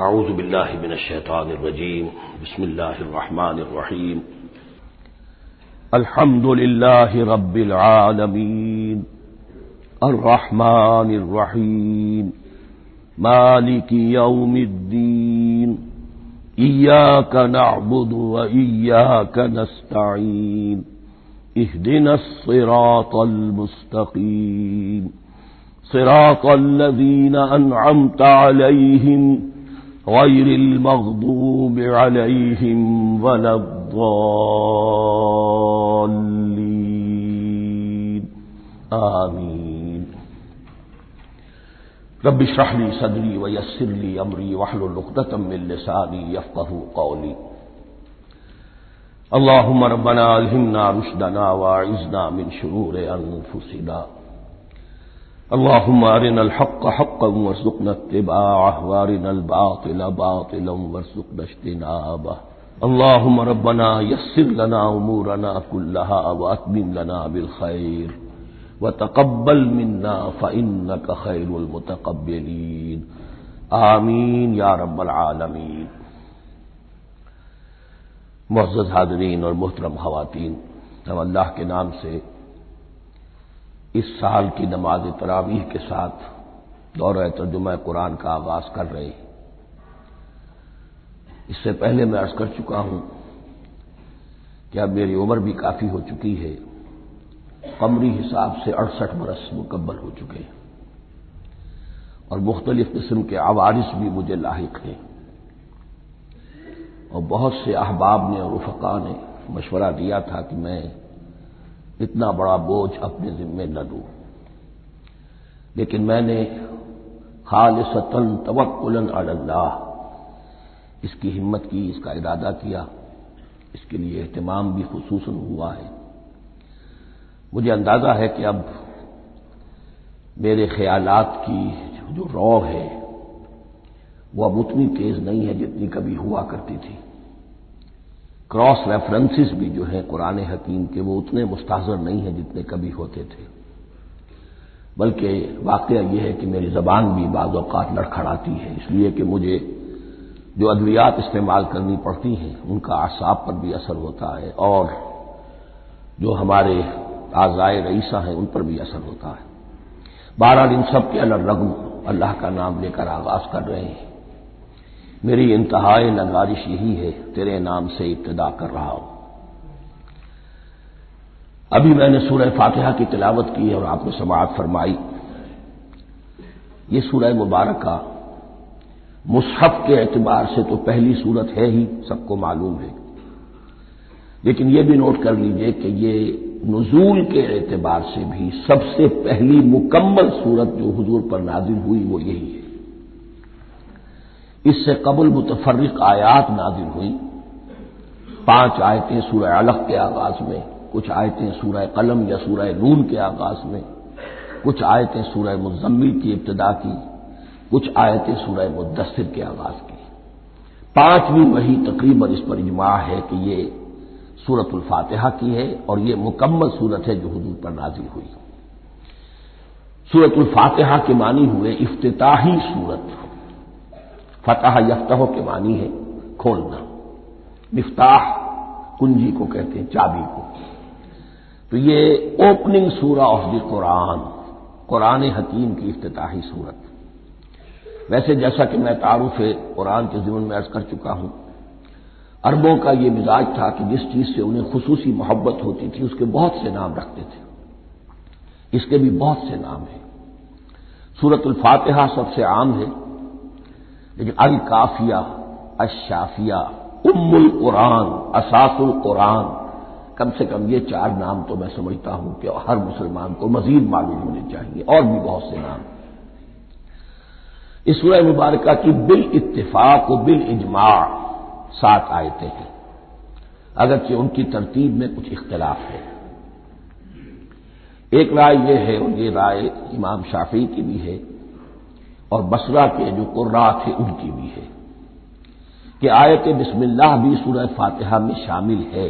أعوذ بالله من الشيطان الرجيم بسم الله الرحمن الرحيم الحمد لله رب العالمين الرحمن الرحيم مالك يوم الدين إياك نعبد وإياك نستعين اهدنا الصراط المستقيم صراط الذين أنعمت عليهم غير المغضوب عليهم ولا الضالين. آمين. رب اشرح لي صدري ويسر لي أمري واحلل عقدة من لساني يفقه قولي. اللهم ربنا ألهمنا رشدنا واعذنا من شرور أنفسنا. اللهم أرنا الحق حقا وارزقنا اتباعه، وارنا الباطل باطلا وارزقنا اجتنابه. اللهم ربنا يسر لنا أمورنا كلها وأتمم لنا بالخير وتقبل منا فإنك خير المتقبلين آمين يا رب العالمين معزز حاضرین اور محترم خواتین، ہم اللہ کے نام سے اس سال کی نماز تراویح کے ساتھ دورہ ترجمہ قرآن کا آغاز کر رہے ہیں۔ اس سے پہلے میں عرض کر چکا ہوں کہ اب میری عمر بھی کافی ہو چکی ہے۔ قمری حساب سے اڑسٹھ برس مکمل ہو چکے ہیں۔ اور مختلف قسم کے عوارث بھی مجھے لاحق ہیں۔ اور بہت سے احباب نے اور رفقا نے مشورہ دیا تھا کہ میں اتنا بڑا بوجھ اپنے ذمے نہ دوں۔ لیکن میں نے خالصتاً توکل اللہ، اس کی ہمت کی، اس کا ارادہ کیا، اس کے لیے اہتمام بھی خصوصاً ہوا ہے۔ مجھے اندازہ ہے کہ اب میرے خیالات کی جو رو ہے، وہ اب اتنی تیز نہیں ہے جتنی کبھی ہوا کرتی تھی۔ کراس ریفرنسز بھی جو ہیں قرآن حکیم کے، وہ اتنے مستحضر نہیں ہیں جتنے کبھی ہوتے تھے۔ بلکہ واقعہ یہ ہے کہ میری زبان بھی بعض اوقات لڑکھڑاتی ہے، اس لیے کہ مجھے جو ادویات استعمال کرنی پڑتی ہیں، ان کا اعصاب پر بھی اثر ہوتا ہے اور جو ہمارے آزائے رئیسہ ہیں، ان پر بھی اثر ہوتا ہے۔ بارہ دن سب کے الرغم اللہ کا نام لے کر آغاز کر رہے ہیں۔ میری انتہائی نگارش یہی ہے، تیرے نام سے ابتدا کر رہا ہوں۔ ابھی میں نے سورہ فاتحہ کی تلاوت کی اور آپ کو سماعت فرمائی۔ یہ سورہ مبارکہ مصحف کے اعتبار سے تو پہلی صورت ہے ہی، سب کو معلوم ہے۔ لیکن یہ بھی نوٹ کر لیجیے کہ یہ نزول کے اعتبار سے بھی سب سے پہلی مکمل صورت جو حضور پر نازل ہوئی وہ یہی ہے۔ اس سے قبل متفرق آیات نازل ہوئی۔ پانچ آیتیں سورہ الگ کے آغاز میں، کچھ آیتیں سورہ قلم یا سورہ نون کے آغاز میں، کچھ آیتیں سورہ مزمل کی ابتدا کی، کچھ آیتیں سورہ مدثر کے آغاز کی۔ پانچویں وہی تقریباً اس پر اجماع ہے کہ یہ سورت الفاتحہ کی ہے اور یہ مکمل صورت ہے جو حضور پر نازل ہوئی۔ سورت الفاتحہ کے معنی ہوئے افتتاحی صورت فتح یفتح کے معنی ہے کھولنا۔ مفتاح کنجی کو کہتے ہیں، چابی کو۔ تو یہ اوپننگ سورہ آف دی قرآن قرآن حکیم کی افتتاحی صورت۔ ویسے جیسا کہ میں تعارف قرآن کے ضمن میں عرض کر چکا ہوں اربوں کا یہ مزاج تھا کہ جس چیز سے انہیں خصوصی محبت ہوتی تھی، اس کے بہت سے نام رکھتے تھے۔ اس کے بھی بہت سے نام ہیں۔ سورت الفاتحہ سب سے عام ہے۔ لیکن الکافیہ اشافیہ ام القرآن، اساس القرآن۔ کم سے کم یہ چار نام تو میں سمجھتا ہوں کہ ہر مسلمان کو مزید معلوم ہونے چاہیے، اور بھی بہت سے نام۔ اس سورہ مبارکہ کی بال اتفاق و بال اجماع سات آیتیں ہیں۔ اگرچہ ان کی ترتیب میں کچھ اختلاف ہے۔ ایک رائے یہ ہے اور یہ رائے امام شافی کی بھی ہے اور بسرا کے جو قرا تھے ان کی بھی ہے۔ کہ آیت بسم اللہ بھی سورہ فاتحہ میں شامل ہے،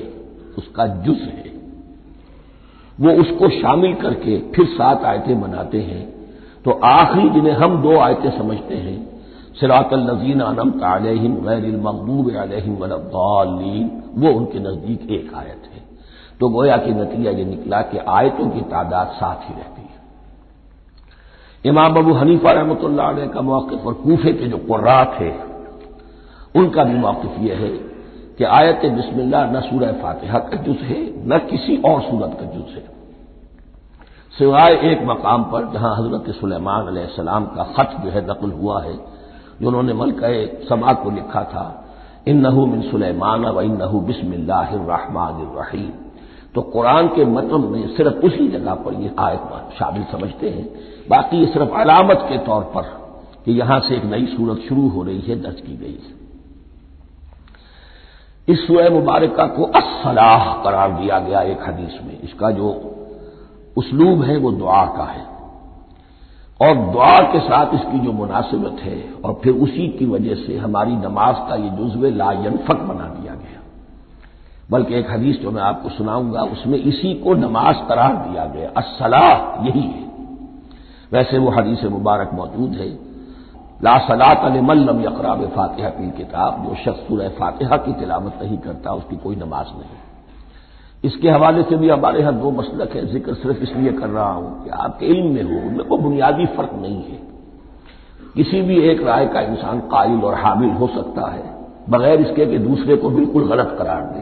اس کا جز ہے۔ وہ اس کو شامل کر کے پھر سات آیتیں بناتے ہیں۔ تو آخری جنہیں ہم دو آیتیں سمجھتے ہیں۔ سراط النزین انم علیہم غیر المغضوب علیہم ولین وہ ان کے نزدیک ایک آیت ہے۔ تو گویا کہ نتیجہ یہ نکلا کہ آیتوں کی تعداد ساتھ ہی رہتی۔ امام ابو حنیفہ رحمۃ اللہ علیہ کا موقف اور کوفے کے جو قرا تھے، ان کا بھی موقف یہ ہے کہ آیت بسم اللہ نہ سورہ فاتحہ کا جز ہے، نہ کسی اور صورت کا جز ہے۔ سوائے ایک مقام پر جہاں حضرت سلیمان علیہ السلام کا خط جو ہے نقل ہوا ہے، جنہوں نے ملکہ سما کو لکھا تھا ان نحو من سلیمان و ان بسم اللہ الرحمن الرحیم۔ تو قرآن کے متن میں صرف اسی جگہ پر یہ آیت شامل سمجھتے ہیں باقی یہ صرف علامت کے طور پر کہ یہاں سے ایک نئی صورت شروع ہو رہی ہے، درج کی گئی ہے۔ اس سورہ مبارکہ کو اصلاح قرار دیا گیا ایک حدیث میں۔ اس کا جو اسلوب ہے، وہ دعا کا ہے۔ اور دعا کے ساتھ اس کی جو مناسبت ہے، اور پھر اسی کی وجہ سے ہماری نماز کا یہ جزو لا ینفق بنا دیا گیا۔ بلکہ ایک حدیث جو میں آپ کو سناؤں گا، اس میں اسی کو نماز قرار دیا گیا۔ اصلاح یہی ہے۔ ویسے وہ حدیث مبارک موجود ہے۔ لا صلاح ملم یقراب فاتحہ کی کتاب جو شخص سورہ فاتحہ کی تلاوت نہیں کرتا، اس کی کوئی نماز نہیں۔ اس کے حوالے سے بھی ہمارے یہاں دو مسلک ہے ذکر صرف اس لیے کر رہا ہوں کہ آپ کے علم میں ہو، ان میں کوئی بنیادی فرق نہیں ہے۔ کسی بھی ایک رائے کا انسان قائل اور حامل ہو سکتا ہے، بغیر اس کے کہ دوسرے کو بالکل غلط قرار دے۔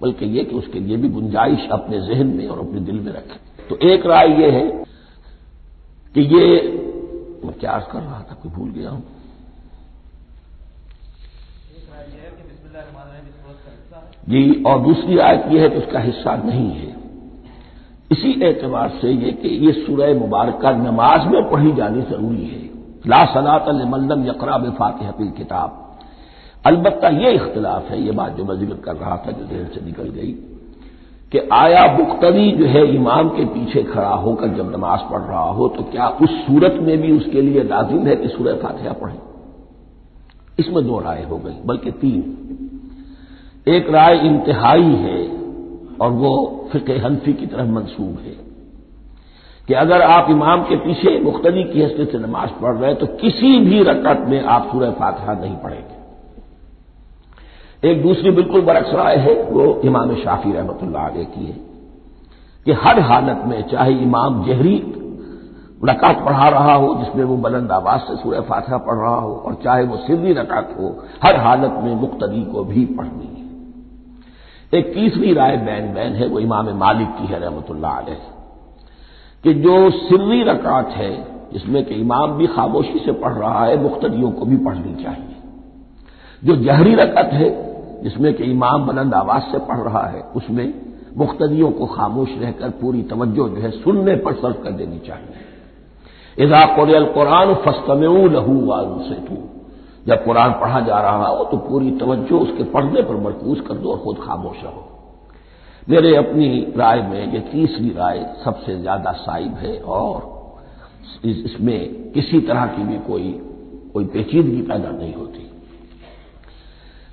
بلکہ یہ کہ اس کے لیے بھی گنجائش اپنے ذہن میں اور اپنے دل میں رکھے۔ تو ایک رائے یہ ہے کہ یہ میں کیا کر رہا تھا، کوئی بھول گیا ہوں۔ جی اور دوسری آیت یہ ہے کہ اس کا حصہ نہیں ہے۔ اسی اعتبار سے یہ کہ یہ سورہ مبارکہ نماز میں پڑھی جانی ضروری ہے۔ لا صلاط الملم یقراب فاتح حفیل کتاب البتہ یہ اختلاف ہے، یہ بات جو میں ذکر کر رہا تھا، جو دیر سے نکل گئی۔ کہ آیا بختری جو ہے امام کے پیچھے کھڑا ہو کر جب نماز پڑھ رہا ہو تو کیا اس صورت میں بھی اس کے لیے لازم ہے کہ سورہ فاتحہ پڑھیں؟ اس میں دو رائے ہو گئی، بلکہ تین۔ ایک رائے انتہائی ہے اور وہ فقہ حنفی کی طرف منسوب ہے کہ اگر آپ امام کے پیچھے مختلف کی حیثیت سے نماز پڑھ رہے تو کسی بھی رکعت میں آپ سورہ فاتحہ نہیں پڑھیں گے۔ ایک دوسری بالکل برعکس رائے ہے، وہ امام شافی رحمۃ اللہ علیہ کی ہے کہ ہر حالت میں چاہے امام جہری رکعت پڑھا رہا ہو، جس میں وہ بلند آواز سے سورہ فاتحہ پڑھ رہا ہو، اور چاہے وہ سری رکعت ہو، ہر حالت میں مقتدی کو بھی پڑھنی ہے۔ ایک تیسری رائے بین بین ہے، وہ امام مالک کی ہے رحمۃ اللہ علیہ۔ کہ جو سری رکعت ہے، جس میں کہ امام بھی خاموشی سے پڑھ رہا ہے مختلفوں کو بھی پڑھنی چاہیے۔ جو جہری رکعت ہے جس میں کہ امام بلند آواز سے پڑھ رہا ہے، اس میں مختلفوں کو خاموش رہ کر پوری توجہ جو ہے سننے پر صرف کر دینی چاہیے۔ اذا قرآن القرآن فستم لہو والوں سے جب قرآن پڑھا جا رہا ہو تو پوری توجہ اس کے پڑھنے پر مرکوز کر دو اور خود خاموش رہو۔ میرے اپنی رائے میں یہ تیسری رائے سب سے زیادہ صائب ہے اور اس میں کسی طرح کی بھی کوئی کوئی پیچیدگی پیدا نہیں ہوتی۔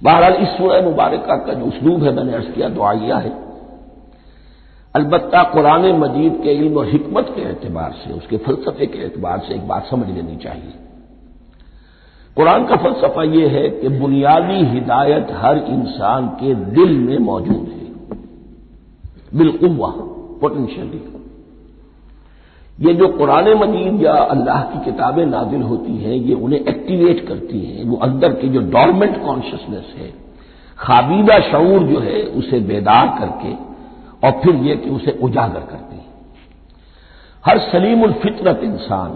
بہرحال اس سورہ مبارکہ کا جو اسلوب ہے، میں نے عرض کیا، دعائیہ ہے۔ البتہ قرآن مجید کے علم و حکمت کے اعتبار سے، اس کے فلسفے کے اعتبار سے ایک بات سمجھ لینی چاہیے۔ قرآن کا فلسفہ یہ ہے کہ بنیادی ہدایت ہر انسان کے دل میں موجود ہے۔ بالقوا پوٹینشلی یہ جو قرآن مجید یا اللہ کی کتابیں نازل ہوتی ہیں، یہ انہیں ایکٹیویٹ کرتی ہیں۔ وہ اندر کی جو ڈورمنٹ کانشیسنیس ہے، خابیدہ شعور جو ہے، اسے بیدار کر کے اور پھر یہ کہ اسے اجاگر کرتی ہیں۔ ہر سلیم الفطرت انسان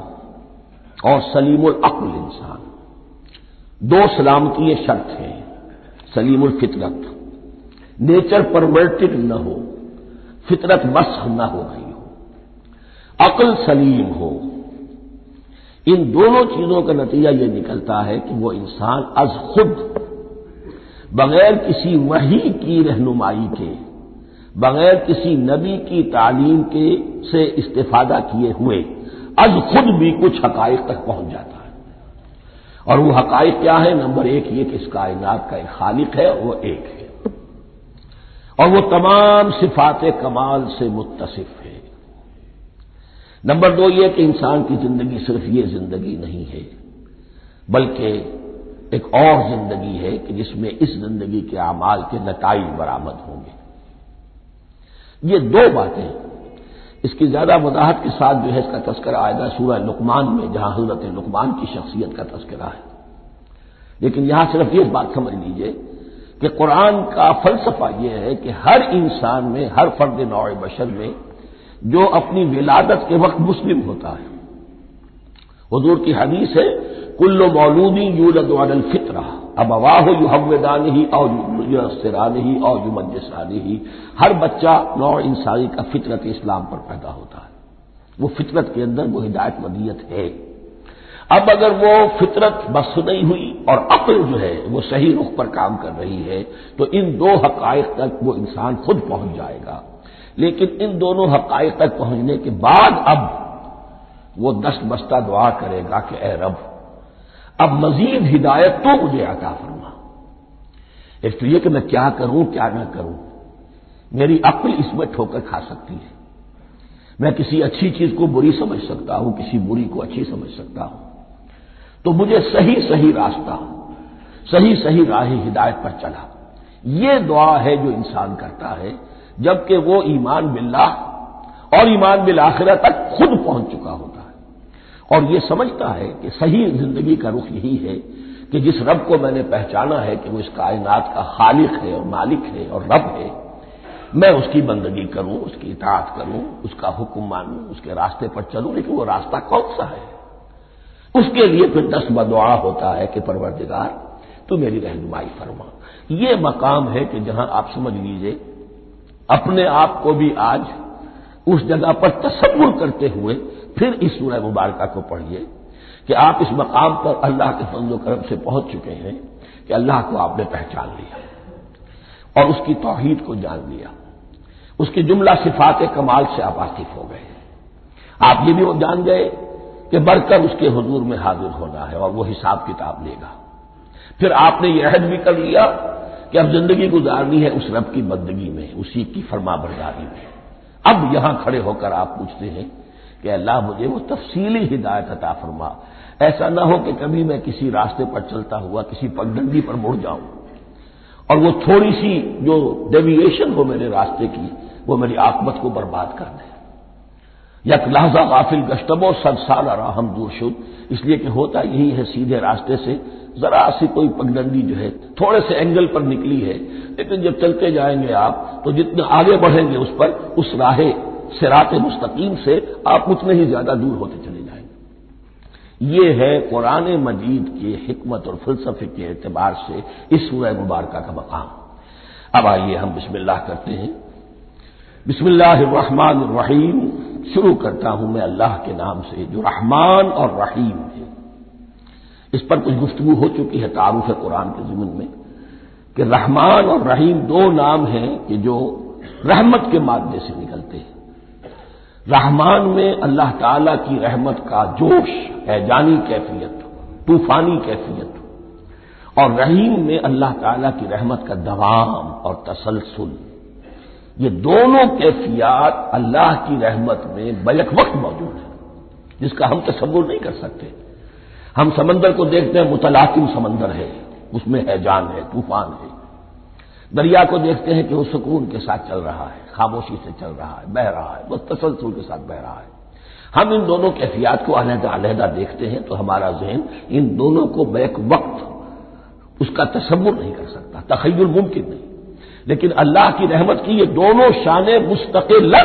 اور سلیم العقل انسان، دو سلامتی شرط ہیں سلیم الفطرت نیچر پرورٹڈ نہ ہو، فطرت مسخ نہ ہو رہی ہو۔ عقل سلیم ہو۔ ان دونوں چیزوں کا نتیجہ یہ نکلتا ہے کہ وہ انسان از خود بغیر کسی وحی کی رہنمائی کے، بغیر کسی نبی کی تعلیم کے سے استفادہ کیے ہوئے از خود بھی کچھ حقائق تک پہنچ جاتا ہے۔ اور وہ حقائق کیا ہے نمبر ایک یہ کہ اس کائنات کا ایک خالق ہے، وہ ایک ہے۔ اور وہ تمام صفات کمال سے متصف۔ ہے نمبر دو یہ کہ انسان کی زندگی صرف یہ زندگی نہیں ہے، بلکہ ایک اور زندگی ہے کہ جس میں اس زندگی کے اعمال کے نتائج برآمد ہوں گے۔ یہ دو باتیں اس کی زیادہ وضاحت کے ساتھ جو ہے اس کا تذکرہ آئے گا سورہ لکمان میں، جہاں حضرت لکمان کی شخصیت کا تذکرہ ہے۔ لیکن یہاں صرف یہ بات سمجھ لیجیے کہ قرآن کا فلسفہ یہ ہے کہ ہر انسان میں، ہر فرد نوع بشر میں جو اپنی ولادت کے وقت مسلم ہوتا ہے۔ حضور کی حدیث ہے کلو مولودی یولد الفطرہ اب اواہ یو حمدان ہی اور سران ہی اور یو مجسانی ہی ہر بچہ نوع انسانی کا فطرت اسلام پر پیدا ہوتا ہے۔ وہ فطرت کے اندر وہ ہدایت مدیت ہے۔ اب اگر وہ فطرت بس نہیں ہوئی اور عقل جو ہے وہ صحیح رخ پر کام کر رہی ہے، تو ان دو حقائق تک وہ انسان خود پہنچ جائے گا۔ لیکن ان دونوں حقائق تک پہنچنے کے بعد اب وہ دست بستہ دعا کرے گا کہ اے رب، اب مزید ہدایت تو مجھے عطا فرما۔ ایک تو یہ کہ میں کیا کروں، کیا نہ کروں، میری عقل اس میں ٹھوکر کھا سکتی ہے۔ میں کسی اچھی چیز کو بری سمجھ سکتا ہوں، کسی بری کو اچھی سمجھ سکتا ہوں۔ تو مجھے صحیح صحیح راستہ، صحیح صحیح راہ ہدایت پر چلا۔ یہ دعا ہے جو انسان کرتا ہے۔ جبکہ وہ ایمان باللہ اور ایمان بالآخرہ تک خود پہنچ چکا ہوتا ہے۔ اور یہ سمجھتا ہے کہ صحیح زندگی کا رخ یہی ہے کہ جس رب کو میں نے پہچانا ہے کہ وہ اس کائنات کا خالق ہے اور مالک ہے اور رب ہے، میں اس کی بندگی کروں، اس کی اطاعت کروں، اس کا حکم مانوں، اس کے راستے پر چلوں، لیکن وہ راستہ کون سا ہے؟ اس کے لیے پھر دس بدعا ہوتا ہے کہ پروردگار تو میری رہنمائی فرما۔ یہ مقام ہے کہ جہاں آپ سمجھ لیجیے اپنے آپ کو بھی آج اس جگہ پر تصور کرتے ہوئے پھر اس سورہ مبارکہ کو پڑھیے کہ آپ اس مقام پر اللہ کے فضل و کرم سے پہنچ چکے ہیں کہ اللہ کو آپ نے پہچان لیا اور اس کی توحید کو جان لیا۔ اس کی جملہ صفات کمال سے آپ واقف ہو گئے۔ آپ یہ بھی جان گئے کہ بڑھ کر اس کے حضور میں حاضر ہونا ہے اور وہ حساب کتاب لے گا۔ پھر آپ نے یہ عہد بھی کر لیا کہ اب زندگی گزارنی ہے اس رب کی بندگی میں، اسی کی فرما برداری میں۔ اب یہاں کھڑے ہو کر آپ پوچھتے ہیں کہ اللہ مجھے وہ تفصیلی ہدایت عطا فرما۔ ایسا نہ ہو کہ کبھی میں کسی راستے پر چلتا ہوا، کسی پگڈنڈی پر مڑ جاؤں۔ اور وہ تھوڑی سی جو ڈیویشن ہو میرے راستے کی، وہ میری آکمت کو برباد کر دے۔ یک لہذا غافل گشتب و سب سال راہم دور شد۔ اس لیے کہ ہوتا یہی ہے سیدھے راستے سے۔ ذرا سی کوئی پگڈنڈی جو ہے، تھوڑے سے اینگل پر نکلی ہے۔ لیکن جب چلتے جائیں گے آپ، تو جتنے آگے بڑھیں گے اس پر، اس راہ سرات مستقیم سے آپ اتنے ہی زیادہ دور ہوتے چلے جائیں گے۔ یہ ہے قرآن مجید کے حکمت اور فلسفے کے اعتبار سے اس سورہ مبارکہ کا مقام۔ اب آئیے ہم بسم اللہ کرتے ہیں۔ بسم اللہ الرحمن الرحیم۔ شروع کرتا ہوں میں اللہ کے نام سے، جو رحمان اور رحیم ہے۔ اس پر کچھ گفتگو ہو چکی ہے تعارف قرآن کے ضمن میں کہ رحمان اور رحیم دو نام ہیں کہ جو رحمت کے مادے سے نکلتے ہیں۔ رحمان میں اللہ تعالی کی رحمت کا جوش ہے جانی کیفیت، طوفانی کیفیت۔ اور رحیم میں اللہ تعالی کی رحمت کا دوام اور تسلسل۔ یہ دونوں کیفیات اللہ کی رحمت میں بیک وقت موجود ہے جس کا ہم تصور نہیں کر سکتے۔ ہم سمندر کو دیکھتے ہیں، متلاطم سمندر ہے، اس میں ہے جان ہے، طوفان ہے۔ دریا کو دیکھتے ہیں کہ وہ سکون کے ساتھ چل رہا ہے، خاموشی سے چل رہا ہے، بہ رہا ہے، وہ تسلسل کے ساتھ بہ رہا ہے۔ ہم ان دونوں کیفیات کو علیحدہ علیحدہ دیکھتے ہیں تو ہمارا ذہن ان دونوں کو بیک وقت اس کا تصور نہیں کر سکتا، تخیل ممکن نہیں۔ لیکن اللہ کی رحمت کی یہ دونوں شانیں مستقل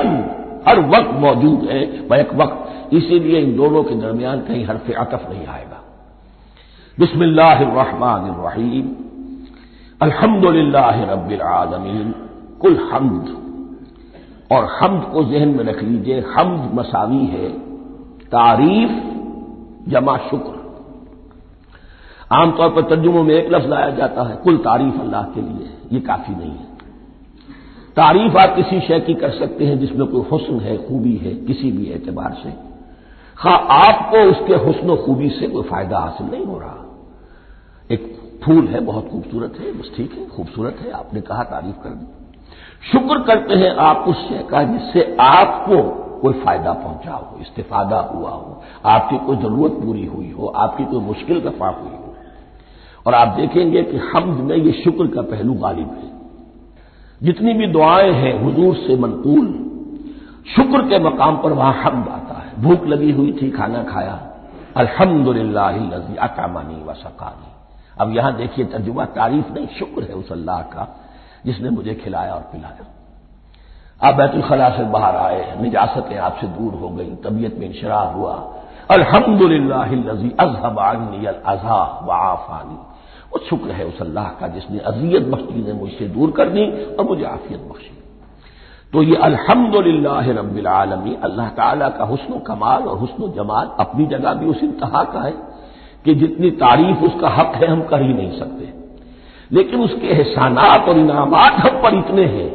ہر وقت موجود ہیں بیک وقت۔ اسی لیے ان دونوں کے درمیان کہیں حرف عطف نہیں آئے گا۔ بسم اللہ الرحمن الرحیم۔ الحمد للہ رب العالمین۔ کل حمد۔ اور حمد کو ذہن میں رکھ لیجیے۔ حمد مساوی ہے۔ تعریف جمع شکر۔ عام طور پر ترجموں میں ایک لفظ لایا جاتا ہے کل تعریف اللہ کے لیے، یہ کافی نہیں ہے۔ تعریف آپ کسی شے کی کر سکتے ہیں جس میں کوئی حسن ہے، خوبی ہے، کسی بھی اعتبار سے۔ ہاں آپ کو اس کے حسن و خوبی سے کوئی فائدہ حاصل نہیں ہو رہا۔ ایک پھول ہے، بہت خوبصورت ہے، بس ٹھیک ہے، خوبصورت ہے، آپ نے کہا تعریف کر دی۔ شکر کرتے ہیں آپ اس شے کا جس سے آپ کو کوئی فائدہ پہنچا ہو، استفادہ ہوا ہو۔ آپ کی کوئی ضرورت پوری ہوئی ہو، آپ کی کوئی مشکل دفاع ہوئی ہو۔ اور آپ دیکھیں گے کہ حمد میں یہ شکر کا پہلو غالب ہے۔ جتنی بھی دعائیں ہیں حضور سے منقول، شکر کے مقام پر وہاں حمد آتا ہے۔ بھوک لگی ہوئی تھی، کھانا کھایا۔ الحمد للہ اکامانی و سکانی اب یہاں دیکھیے ترجمہ، تعریف نہیں، شکر ہے اس اللہ کا، جس نے مجھے کھلایا اور پلایا۔ آپ بیت الخلاء سے باہر آئے، نجاستیں آپ سے دور ہو گئی طبیعت میں انشراح ہوا۔ الحمد للہ ازہب و آفانی وہ شکر ہے اس اللہ کا جس نے اذیت بخشی، نے مجھ سے دور کر دی اور مجھے عافیت بخشی۔ تو یہ الحمد رب العالمی اللہ تعالیٰ کا حسن و کمال اور حسن و جمال اپنی جگہ بھی اس انتہا کا ہے کہ جتنی تعریف اس کا حق ہے ہم کر ہی نہیں سکتے۔ لیکن اس کے احسانات اور انعامات ہم پر اتنے ہیں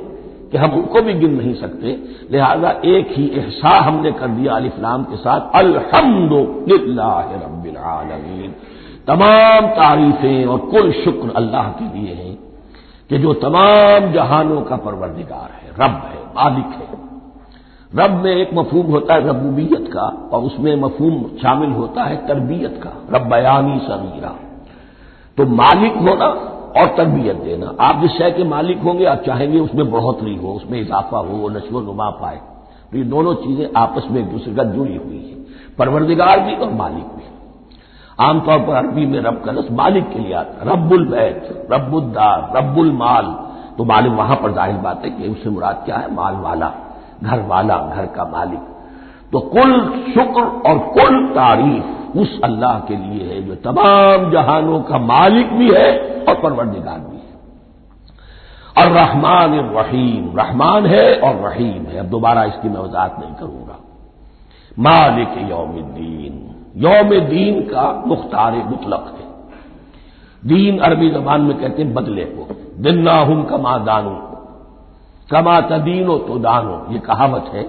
کہ ہم ان کو بھی گن نہیں سکتے۔ لہذا ایک ہی احسا ہم نے کر دیا علی کے ساتھ الحمد للہ رب العالمین۔ تمام تعریفیں اور کل شکر اللہ کے لیے ہیں کہ جو تمام جہانوں کا پروردگار ہے، رب ہے، مالک ہے۔ رب میں ایک مفہوم ہوتا ہے ربوبیت کا اور اس میں مفہوم شامل ہوتا ہے تربیت کا، ربیانی سمیرا تو مالک ہونا اور تربیت دینا۔ آپ جس شے کے مالک ہوں گے، آپ چاہیں گے اس میں بڑھوتری ہو، اس میں اضافہ ہو، وہ نشو و نما پائے۔ تو یہ دونوں چیزیں آپس میں ایک دوسرے کا جڑی ہوئی ہیں۔ پروردگار بھی اور مالک بھی۔ عام طور پر عربی میں رب کا لفظ مالک کے لیے آتا رب البیت، رب الدار، رب المال۔ تو مالک وہاں پر ظاہر بات ہے کہ اس سے مراد کیا ہے؟ مال والا، گھر والا، گھر کا مالک۔ تو کل شکر اور کل تعریف اس اللہ کے لیے ہے جو تمام جہانوں کا مالک بھی ہے اور پروردگار بھی ہے۔ اور رحمان الرحیم، رحمان ہے اور رحیم ہے۔ اب دوبارہ اس کی میں وضاحت نہیں کروں گا۔ مالک یوم الدین۔ یوم دین کا مختار مطلق ہے۔ دین عربی زبان میں کہتے ہیں بدلے کو۔ دن نہ ہوں کما دانو۔ کما تدین و تو دانو۔ یہ کہاوت ہے۔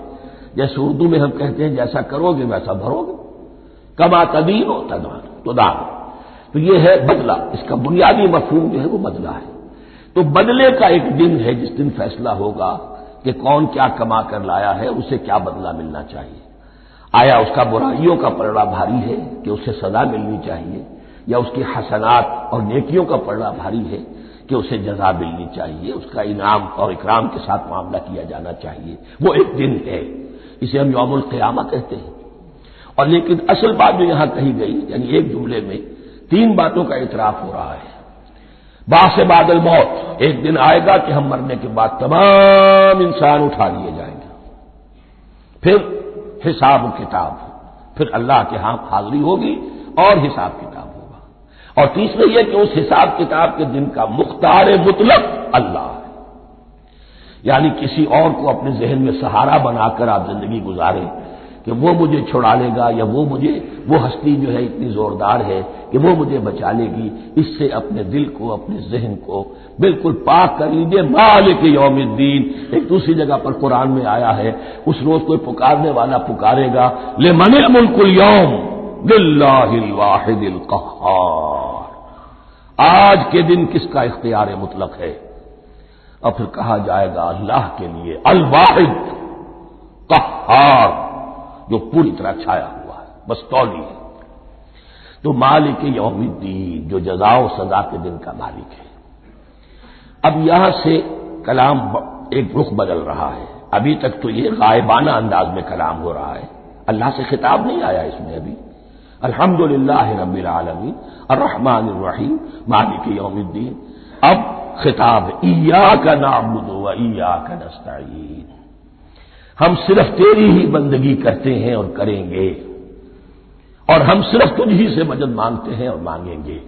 جیسے اردو میں ہم کہتے ہیں جیسا کرو گے ویسا بھرو گے کما تدین و تدان تو دانو۔ تو یہ ہے بدلہ۔ اس کا بنیادی مفہوم جو ہے وہ بدلہ ہے۔ تو بدلے کا ایک دن ہے جس دن فیصلہ ہوگا کہ کون کیا کما کر لایا ہے، اسے کیا بدلہ ملنا چاہیے۔ آیا اس کا برائیوں کا پلڑا بھاری ہے کہ اسے سزا ملنی چاہیے، یا اس کی حسنات اور نیکیوں کا پلڑا بھاری ہے کہ اسے جزا ملنی چاہیے؟ اس کا انعام اور اکرام کے ساتھ معاملہ کیا جانا چاہیے۔ وہ ایک دن ہے، اسے ہم یوم القیامہ کہتے ہیں۔ اور لیکن اصل بات جو یہاں کہی گئی یعنی ایک جملے میں تین باتوں کا اعتراف ہو رہا ہے۔ باس بادل موت ایک دن آئے گا کہ ہم مرنے کے بعد تمام انسان اٹھا لیے جائیں گے۔ پھر حساب و کتاب پھر اللہ کے ہاں حاضری ہوگی اور حساب کتاب ہوگا۔ اور تیسرے یہ کہ اس حساب کتاب کے دن کا مختار مطلق اللہ ہے۔ یعنی کسی اور کو اپنے ذہن میں سہارا بنا کر آپ زندگی گزاریں۔ کہ وہ مجھے چھڑا لے گا یا وہ مجھے، وہ ہستی جو ہے اتنی زوردار ہے کہ وہ مجھے بچا لے گی۔ اس سے اپنے دل کو، اپنے ذہن کو بالکل پاک کر لیجیے مالک یوم الدین۔ ایک دوسری جگہ پر قرآن میں آیا ہے، اس روز کوئی پکارنے والا پکارے گا۔ لے من ملک یوم الواحد القہار۔ آج کے دن کس کا اختیار مطلق ہے؟ اور پھر کہا جائے گا اللہ کے لیے الواحد قہار۔ جو پوری طرح چھایا ہوا ہے، بس تولی ہے۔ تو مالک یوم الدین، جو جزا و سزا کے دن کا مالک ہے۔ اب یہاں سے کلام ایک رخ بدل رہا ہے۔ ابھی تک تو یہ غائبانہ انداز میں کلام ہو رہا ہے۔ اللہ سے خطاب نہیں آیا اس میں ابھی۔ الحمد للہ رب العالمین، الرحمن الرحیم، مالک یوم الدین۔ اب خطاب ایا کا نام کا نستعین. ہم صرف تیری ہی بندگی کرتے ہیں اور کریں گے اور ہم صرف تجھ ہی سے مدد مانگتے ہیں اور مانگیں گے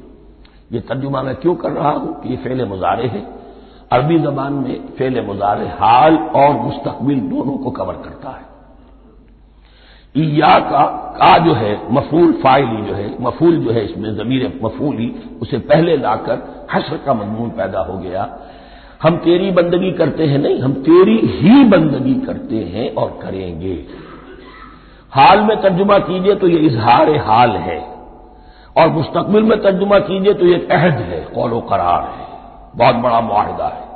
یہ ترجمہ میں کیوں کر رہا ہوں کہ یہ فعل مظاہرے ہے؟ عربی زبان میں فعل مظاہرے حال اور مستقبل دونوں کو کور کرتا ہے۔ ایا کا کا جو ہے مفول فائلی جو ہے مفول جو ہے اس میں ضمیر مفولی اسے پہلے لا کر حشر کا مضمون پیدا ہو گیا۔ ہم تیری بندگی کرتے ہیں نہیں، ہم تیری ہی بندگی کرتے ہیں اور کریں گے۔ حال میں ترجمہ کیجیے تو یہ اظہار حال ہے اور مستقبل میں ترجمہ کیجیے تو یہ عہد ہے، قول و قرار ہے۔ بہت بڑا معاہدہ ہے۔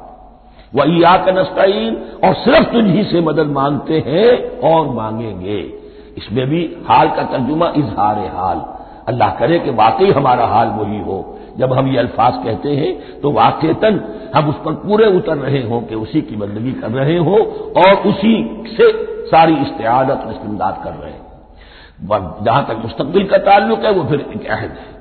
وہ کا نسطین اور صرف تجھی سے مدد مانگتے ہیں اور مانگیں گے۔ اس میں بھی حال کا ترجمہ اظہار حال۔ اللہ کرے کہ واقعی ہمارا حال وہی ہو۔ جب ہم یہ الفاظ کہتے ہیں تو واقع ہم اس پر پورے اتر رہے ہوں کہ اسی کی بندگی کر رہے ہوں اور اسی سے ساری استعادت اور استمداد کر رہے ہیں۔ جہاں تک مستقبل کا تعلق ہے وہ پھر ایک عہد ہے۔